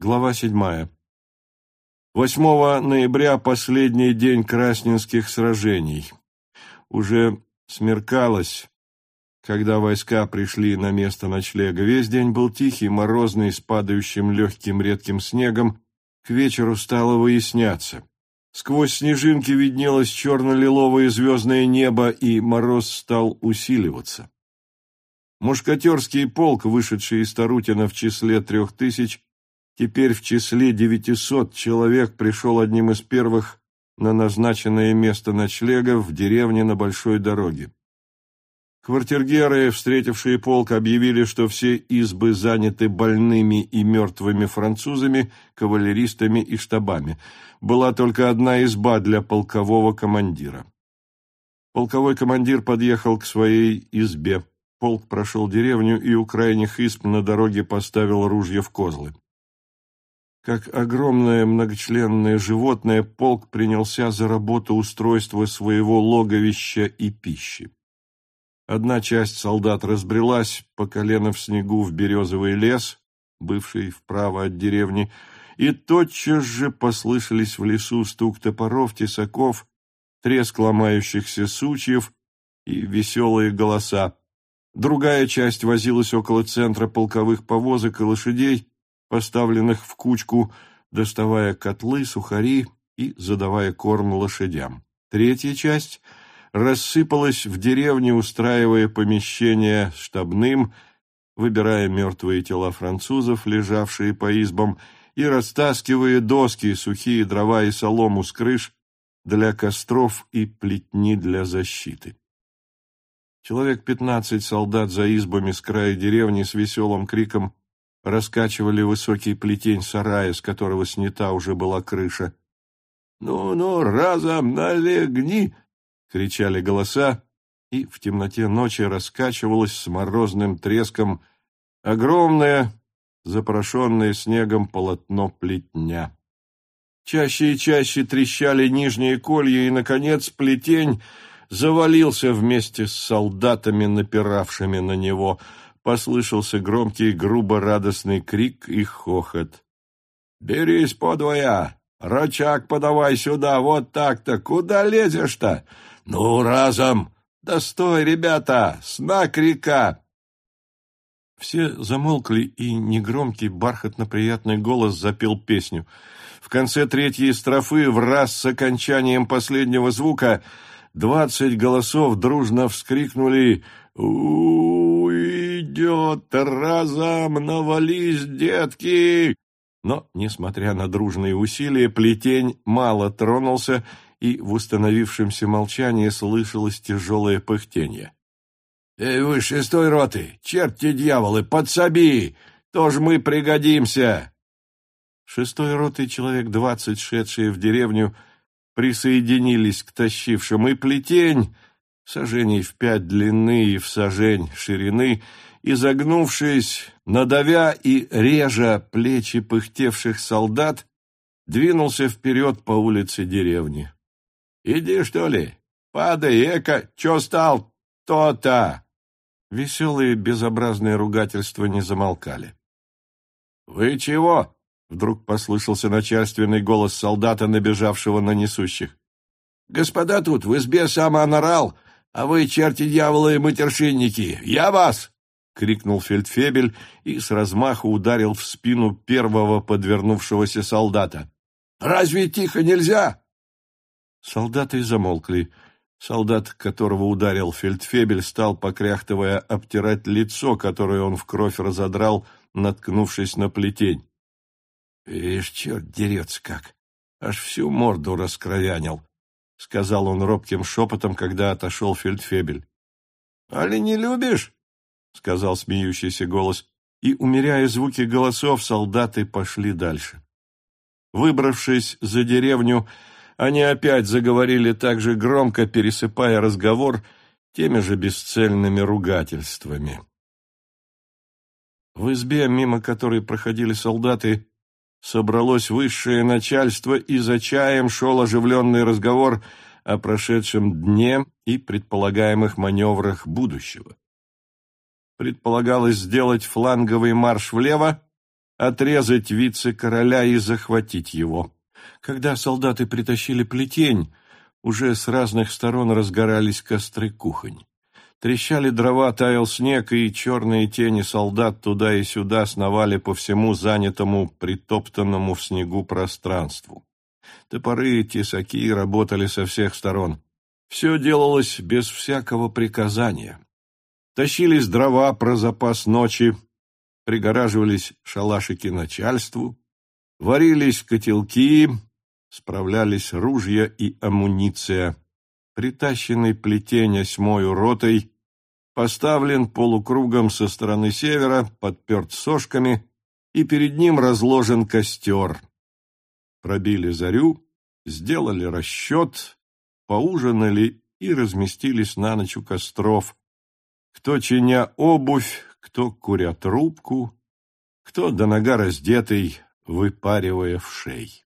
Глава седьмая. 8 ноября последний день Красненских сражений. Уже смеркалось, когда войска пришли на место ночлега. Весь день был тихий, морозный, с падающим легким редким снегом. К вечеру стало выясняться. Сквозь снежинки виднелось черно-лиловое звездное небо, и мороз стал усиливаться. Мушкатерский полк, вышедший из Тарутина в числе трех тысяч, теперь в числе 900 человек пришел одним из первых на назначенное место ночлега в деревне на большой дороге. Квартиргеры, встретившие полк, объявили, что все избы заняты больными и мертвыми французами, кавалеристами и штабами. Была только одна изба для полкового командира. Полковой командир подъехал к своей избе. Полк прошел деревню и у крайних изб на дороге поставил ружья в козлы. Как огромное многочленное животное, полк принялся за работу устройства своего логовища и пищи. Одна часть солдат разбрелась по колено в снегу в березовый лес, бывший вправо от деревни, и тотчас же послышались в лесу стук топоров, тесаков, треск ломающихся сучьев и веселые голоса. Другая часть возилась около центра полковых повозок и лошадей, поставленных в кучку, доставая котлы, сухари и задавая корм лошадям. Третья часть рассыпалась в деревне, устраивая помещения штабным, выбирая мертвые тела французов, лежавшие по избам, и растаскивая доски, сухие дрова и солому с крыш для костров и плетни для защиты. Человек пятнадцать солдат за избами с края деревни с веселым криком раскачивали высокий плетень сарая, с которого снята уже была крыша. «Ну-ну, разом налегни!» — кричали голоса, и в темноте ночи раскачивалось с морозным треском огромное, запорошенное снегом полотно плетня. Чаще и чаще трещали нижние колья, и, наконец, плетень завалился вместе с солдатами, напиравшими на него — послышался громкий, грубо радостный крик и хохот. «Берись подвоя! Рычаг подавай сюда, вот так-то! Куда лезешь-то? Ну, разом! Да стой, ребята! Снак река!» Все замолкли, и негромкий, бархатно-приятный голос запел песню. В конце третьей строфы, в раз с окончанием последнего звука, двадцать голосов дружно вскрикнули «Уйдет разом, навались, детки!» Но, несмотря на дружные усилия, плетень мало тронулся, и в установившемся молчании слышалось тяжелое пыхтение. «Эй вы, шестой роты, черти дьяволы, подсоби! Тоже мы пригодимся!» Шестой роты, человек двадцать, шедшие в деревню, присоединились к тащившим, и плетень сажений в пять длины и в сажень ширины, изогнувшись, надавя и режа плечи пыхтевших солдат, двинулся вперед по улице деревни. «Иди, что ли? Падай, эко! Чё стал? То-то!» Веселые безобразные ругательства не замолкали. «Вы чего?» — вдруг послышался начальственный голос солдата, набежавшего на несущих. «Господа тут в избе самоонорал, а вы, черти дьяволы и матершинники, я вас!» — крикнул фельдфебель и с размаху ударил в спину первого подвернувшегося солдата. «Разве тихо нельзя?» Солдаты замолкли. Солдат, которого ударил фельдфебель, стал, покряхтывая, обтирать лицо, которое он в кровь разодрал, наткнувшись на плетень. «Ишь, черт дерется как! Аж всю морду раскровянил!» — сказал он робким шепотом, когда отошел фельдфебель. — Али не любишь? — сказал смеющийся голос, и, умеряя звуки голосов, солдаты пошли дальше. Выбравшись за деревню, они опять заговорили так же громко, пересыпая разговор теми же бесцельными ругательствами. В избе, мимо которой проходили солдаты, собралось высшее начальство, и за чаем шел оживленный разговор о прошедшем дне и предполагаемых маневрах будущего. Предполагалось сделать фланговый марш влево, отрезать вице-короля и захватить его. Когда солдаты притащили плетень, уже с разных сторон разгорались костры кухонь. Трещали дрова, таял снег, и черные тени солдат туда и сюда сновали по всему занятому, притоптанному в снегу пространству. Топоры и тесаки работали со всех сторон. Все делалось без всякого приказания. Тащились дрова про запас ночи, пригораживались шалашики начальству, варились котелки, справлялись ружья и амуниция притащенный плетень осьмою ротой, поставлен полукругом со стороны севера, подперт сошками, и перед ним разложен костер. Пробили зарю, сделали расчет, поужинали и разместились на ночь у костров, кто чиня обувь, кто куря трубку, кто до нога раздетый, выпаривая в шей.